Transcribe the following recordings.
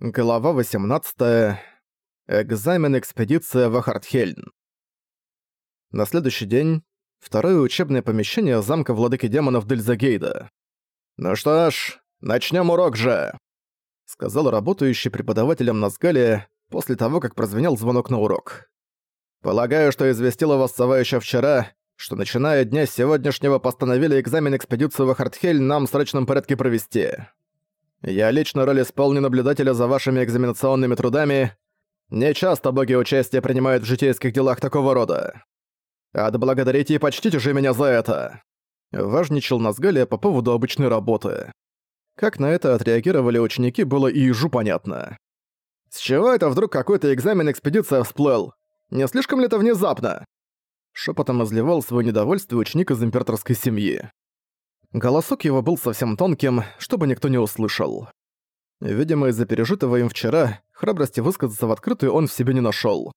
Глава 18. Экзамен экспедиция в Ахартхельн. На следующий день второе учебное помещение замка владыки демонов Дельзагейда. «Ну что ж, начнем урок же!» сказал работающий преподавателем Назгале после того, как прозвенел звонок на урок. «Полагаю, что известила вас сова еще вчера, что начиная дня сегодняшнего постановили экзамен экспедицию в Ахартхельн нам в срочном порядке провести. Я лично роль исполню наблюдателя за вашими экзаменационными трудами. Не часто боги участия принимают в житейских делах такого рода. Отблагодарите и почтите же меня за это!» Важничал Назгалия по поводу обычной работы. Как на это отреагировали ученики, было и ежу понятно. «С чего это вдруг какой-то экзамен экспедиция всплыл? Не слишком ли это внезапно?» Шепотом изливал свое недовольство ученик из императорской семьи. Голосок его был совсем тонким, чтобы никто не услышал. Видимо, из-за пережитого им вчера, храбрости высказаться в открытую он в себе не нашёл.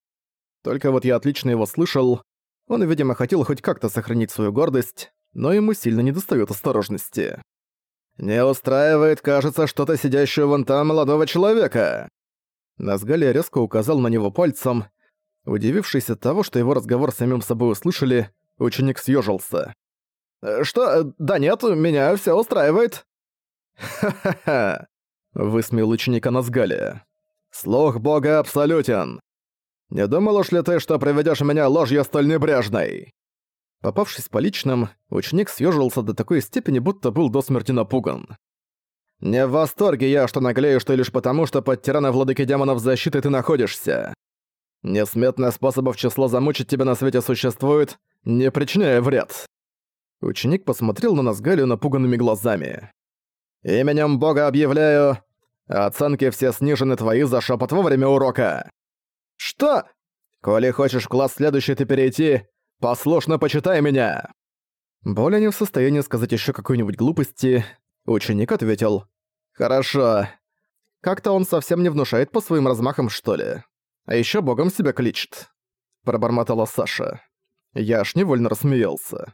Только вот я отлично его слышал. Он, видимо, хотел хоть как-то сохранить свою гордость, но ему сильно недостаёт осторожности. «Не устраивает, кажется, что-то сидящего вон там молодого человека!» Назгалия резко указал на него пальцем. Удивившись от того, что его разговор с самим собой услышали, ученик съёжился. Э, «Что? Э, да нет, меня все устраивает». «Ха-ха-ха», — высмеял ученика Назгалия. «Слух бога абсолютен. Не думал уж ли ты, что приведешь меня ложью столь небрежной?» Попавшись по личным, ученик съежился до такой степени, будто был до смерти напуган. «Не в восторге я, что наглеешь ты лишь потому, что под тирана владыки демонов защиты ты находишься. Несметное способов число замучить тебя на свете существует, не причиняя вред. Ученик посмотрел на Назгалию напуганными глазами. «Именем Бога объявляю, оценки все снижены твои за шепот во время урока». «Что? Коли хочешь в класс следующий ты перейти, послушно почитай меня!» Более не в состоянии сказать еще какой-нибудь глупости, ученик ответил. «Хорошо. Как-то он совсем не внушает по своим размахам, что ли. А еще богом себя кличет», — пробормотала Саша. Я аж невольно рассмеялся.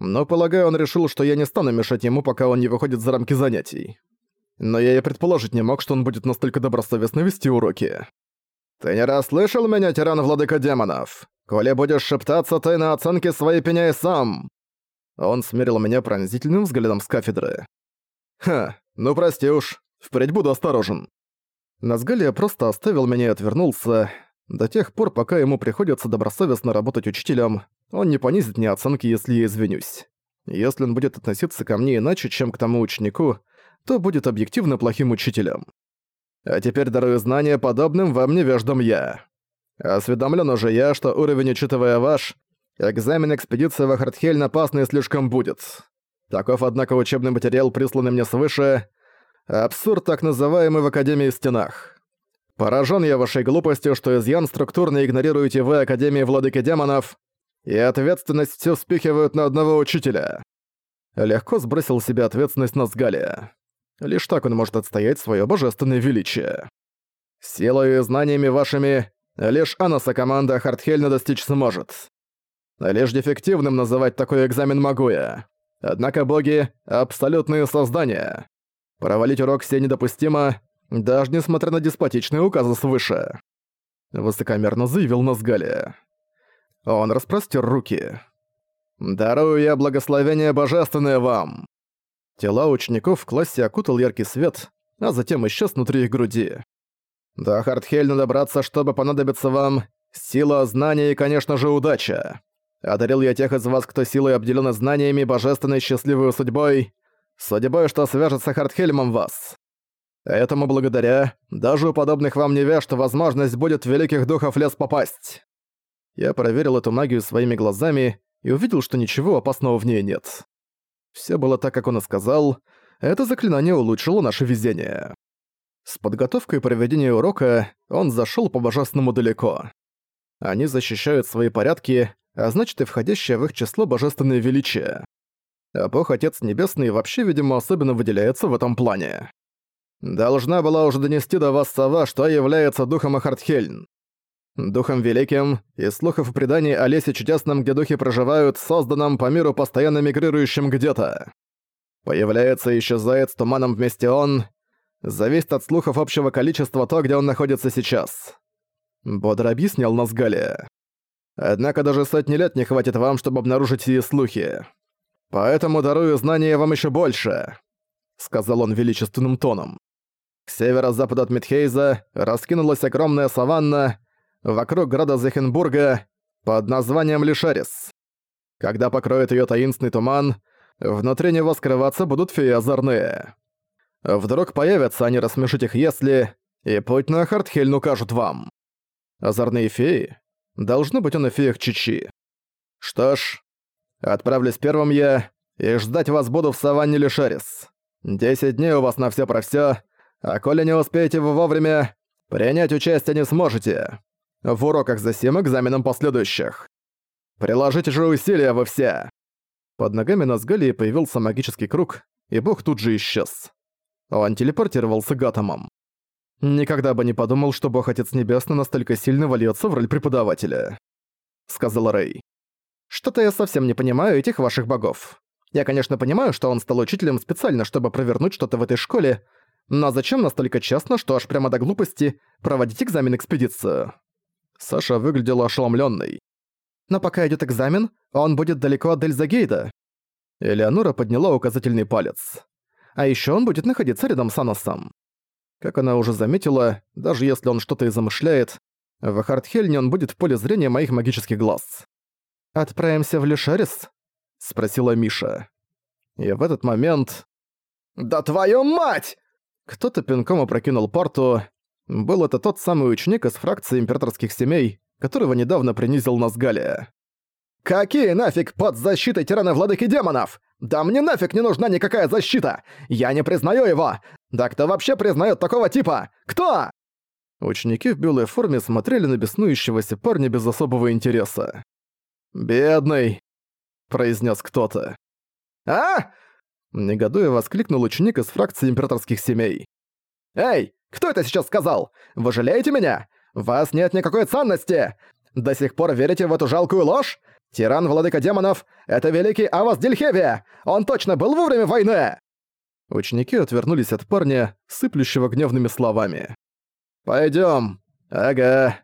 Но, полагаю, он решил, что я не стану мешать ему, пока он не выходит за рамки занятий. Но я и предположить не мог, что он будет настолько добросовестно вести уроки. «Ты не расслышал меня, тиран владыка демонов? Коли будешь шептаться, ты на оценке своей пеняй сам!» Он смерил меня пронзительным взглядом с кафедры. «Ха, ну прости уж, впредь буду осторожен». Назгалия просто оставил меня и отвернулся. До тех пор, пока ему приходится добросовестно работать учителем, он не понизит мне оценки, если я извинюсь. Если он будет относиться ко мне иначе, чем к тому ученику, то будет объективно плохим учителем. А теперь дарую знания подобным вам невеждам я. Осведомлен уже я, что уровень, учитывая ваш, экзамен экспедиции в Ахартхельн опасный слишком будет. Таков, однако, учебный материал, присланный мне свыше. Абсурд, так называемый в Академии Стенах. Поражен я вашей глупостью, что изъян структурно игнорируете вы Академии Владыки Демонов, и ответственность все спихивают на одного учителя. Легко сбросил себе ответственность на Сгалия. Лишь так он может отстоять свое божественное величие. Силой и знаниями вашими лишь Анаса команда Хартхельна достичь сможет. Лишь дефективным называть такой экзамен могу я. Однако боги — абсолютные создания. Провалить урок все недопустимо, даже несмотря на деспотичные указы свыше. Высокомерно заявил Назгалия. Он распростер руки. «Дарую я благословение божественное вам!» Тела учеников в классе окутал яркий свет, а затем исчез внутри их груди. «До Хартхельна добраться, чтобы понадобиться вам сила, знания и, конечно же, удача. Одарил я тех из вас, кто силой обделен знаниями божественной счастливой судьбой, судьбой, что свяжет с Хартхельмом вас. Этому благодаря, даже у подобных вам невежд возможность будет в великих духов лес попасть. Я проверил эту магию своими глазами и увидел, что ничего опасного в ней нет. Все было так, как он и сказал. Это заклинание улучшило наше везение. С подготовкой проведения урока он зашел по божественному далеко. Они защищают свои порядки, а значит и входящее в их число божественное величие. А Бог Отец Небесный вообще, видимо, особенно выделяется в этом плане. Должна была уже донести до вас сова, что является духом Ахартхельн. Духом Великим, и слухов преданий о лесе чудесном, где духи проживают, созданном по миру постоянно мигрирующим где-то. Появляется и исчезает с туманом вместе он. зависит от слухов общего количества то, где он находится сейчас. Бодро объяснял Назгалия. Однако даже сотни лет не хватит вам, чтобы обнаружить сие слухи. Поэтому дарую знания вам еще больше», — сказал он величественным тоном. К северо-западу от Митхейза раскинулась огромная саванна вокруг града Зехенбурга под названием Лишарис. Когда покроет ее таинственный туман, внутри него скрываться будут феи озорные. Вдруг появятся они рассмешить их если, и путь на Хартхельн укажут вам. Озорные феи? Должно быть он и феях Чичи. Что ж, отправлюсь первым я, и ждать вас буду в саванне Лишарис. Десять дней у вас на все про все, а коли не успеете вы вовремя, принять участие не сможете. В уроках за сем экзаменам последующих. Приложите же усилия вы все. Под ногами Назгалии появился магический круг, и бог тут же исчез. Он телепортировался к. «Никогда бы не подумал, что Бог-Отец Небесный настолько сильно вольется в роль преподавателя», — сказал Рэй. «Что-то я совсем не понимаю этих ваших богов. Я, конечно, понимаю, что он стал учителем специально, чтобы провернуть что-то в этой школе, но зачем настолько честно, что аж прямо до глупости проводить экзамен-экспедицию?» Саша выглядела ошеломлённой. «Но пока идёт экзамен, он будет далеко от Дельзагейда». Элеонора подняла указательный палец. «А ещё он будет находиться рядом с Аносом. Как она уже заметила, даже если он что-то и замышляет, в Хартхельне он будет в поле зрения моих магических глаз. «Отправимся в Лешарис?» — спросила Миша. И в этот момент... «Да твою мать!» Кто-то пинком опрокинул порту. Был это тот самый ученик из фракции императорских семей, которого недавно принизил Назгалия. «Какие нафиг под защитой тирана владыки демонов? Да мне нафиг не нужна никакая защита! Я не признаю его! Да кто вообще признает такого типа? Кто?» Ученики в белой форме смотрели на беснующегося парня без особого интереса. «Бедный», — произнес кто-то. «А?» — негодуя воскликнул ученик из фракции императорских семей. «Эй, кто это сейчас сказал? Вы жалеете меня? Вас нет никакой ценности! До сих пор верите в эту жалкую ложь? Тиран-владыка демонов — это великий Авас Дельхевия! Он точно был во время войны!» Ученики отвернулись от парня, сыплющего гневными словами. «Пойдём!» «Ага!»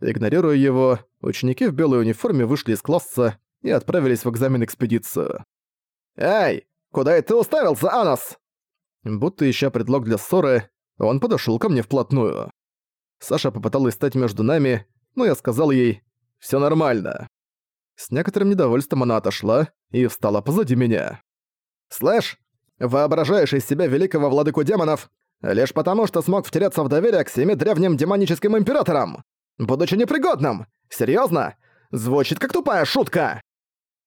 Игнорируя его, ученики в белой униформе вышли из класса и отправились в экзамен-экспедицию. «Эй, куда это ты уставился, Анос?» Будто ища предлог для ссоры, он подошёл ко мне вплотную. Саша попыталась стать между нами, но я сказал ей «всё нормально». С некоторым недовольством она отошла и встала позади меня. «Слэш, воображаешь из себя великого владыку демонов лишь потому, что смог втереться в доверие к семи древним демоническим императорам, будучи непригодным. Серьезно? Звучит как тупая шутка.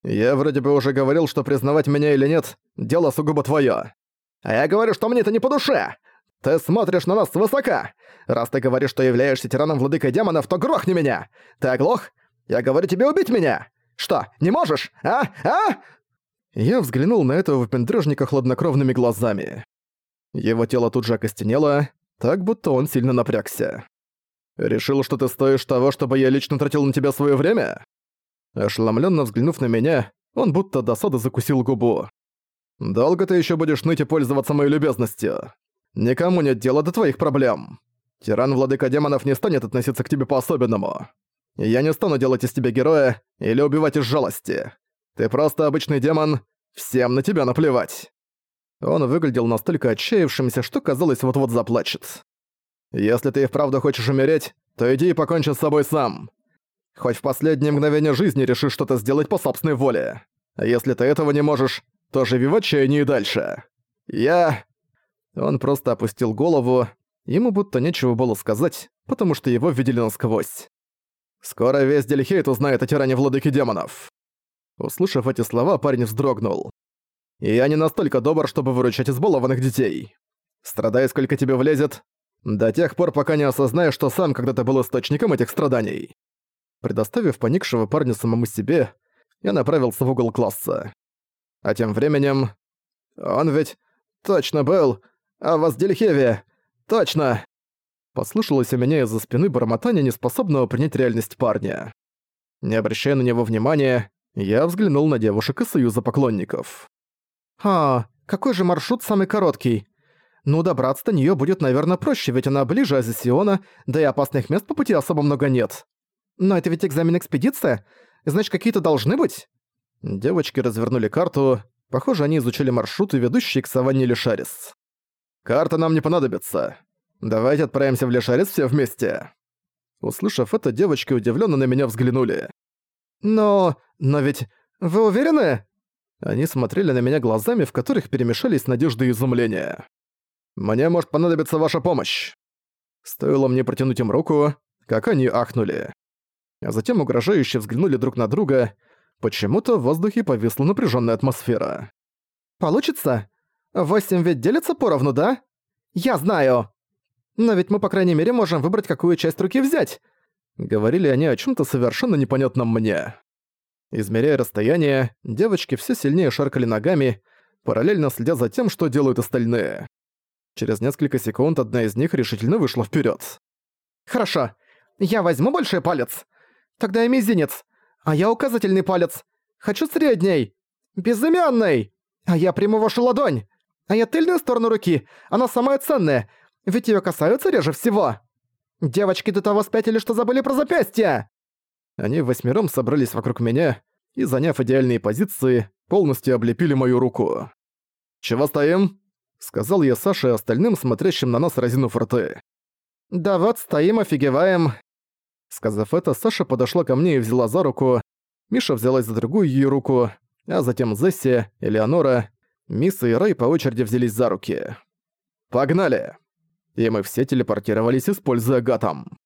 Я вроде бы уже говорил, что признавать меня или нет, дело сугубо твое. А я говорю, что мне это не по душе. Ты смотришь на нас свысока. Раз ты говоришь, что являешься тираном владыкой демонов, то грохни меня. Ты оглох? Я говорю тебе убить меня. Что, не можешь? А? А? Я взглянул на этого выпендрёжника хладнокровными глазами. Его тело тут же окостенело, так будто он сильно напрягся. «Решил, что ты стоишь того, чтобы я лично тратил на тебя своё время?» Ошеломлённо взглянув на меня, он будто досада закусил губу. «Долго ты ещё будешь ныть и пользоваться моей любезностью? Никому нет дела до твоих проблем. Тиран-владыка демонов не станет относиться к тебе по-особенному. Я не стану делать из тебя героя или убивать из жалости. Ты просто обычный демон, всем на тебя наплевать». Он выглядел настолько отчаявшимся, что казалось вот-вот заплачет. «Если ты и вправду хочешь умереть, то иди и покончи с собой сам. Хоть в последнее мгновение жизни решишь что-то сделать по собственной воле. А если ты этого не можешь, то живи в отчаянии дальше. Я...» Он просто опустил голову, ему будто нечего было сказать, потому что его видели насквозь. «Скоро весь Дельхейт узнает о тиране владыки демонов». Услышав эти слова, парень вздрогнул. «Я не настолько добр, чтобы выручать избалованных детей. Страдай, сколько тебе влезет, до тех пор, пока не осознаешь, что сам когда-то был источником этих страданий». Предоставив поникшего парня самому себе, я направился в угол класса. А тем временем... Он ведь точно был... А в Аздельхеве! Точно! Послышалось у меня из-за спины бормотание, неспособного принять реальность парня. Не обращая на него внимания, я взглянул на девушек из Союза поклонников. «А, какой же маршрут самый короткий? Ну, добраться до неё будет, наверное, проще, ведь она ближе Азисиона, да и опасных мест по пути особо много нет. Но это ведь экзамен-экспедиция, значит, какие-то должны быть? Девочки развернули карту. Похоже, они изучили маршруты, ведущие к саванне Лишарис. «Карта нам не понадобится. Давайте отправимся в Лишарис все вместе». Услышав это, девочки удивленно на меня взглянули. «Но... но ведь... вы уверены?» Они смотрели на меня глазами, в которых перемешались надежда и изумление. «Мне может понадобиться ваша помощь». Стоило мне протянуть им руку, как они ахнули. А затем угрожающе взглянули друг на друга. Почему-то в воздухе повисла напряженная атмосфера. «Получится? Восемь ведь делится поровну, да? Я знаю!» Но ведь мы, по крайней мере, можем выбрать, какую часть руки взять. Говорили они о чем то совершенно непонятном мне. Измеряя расстояние, девочки все сильнее шаркали ногами, параллельно следя за тем, что делают остальные. Через несколько секунд одна из них решительно вышла вперед. «Хорошо, я возьму большой палец. Тогда я мизинец, а я указательный палец. Хочу средний, безымянный, а я приму вашу ладонь, а я тыльную сторону руки, она самая ценная, ведь её касаются реже всего. Девочки до того спятили, что забыли про запястье!» Они восьмером собрались вокруг меня и, заняв идеальные позиции, полностью облепили мою руку. «Чего стоим?» — сказал я Саше остальным, смотрящим на нас разинув рты. «Да вот, стоим, офигеваем». Сказав это, Саша подошла ко мне и взяла за руку. Миша взялась за другую её руку, а затем Зесси, Элеонора, Мисса и Рэй по очереди взялись за руки. «Погнали!» и мы все телепортировались, используя гатом.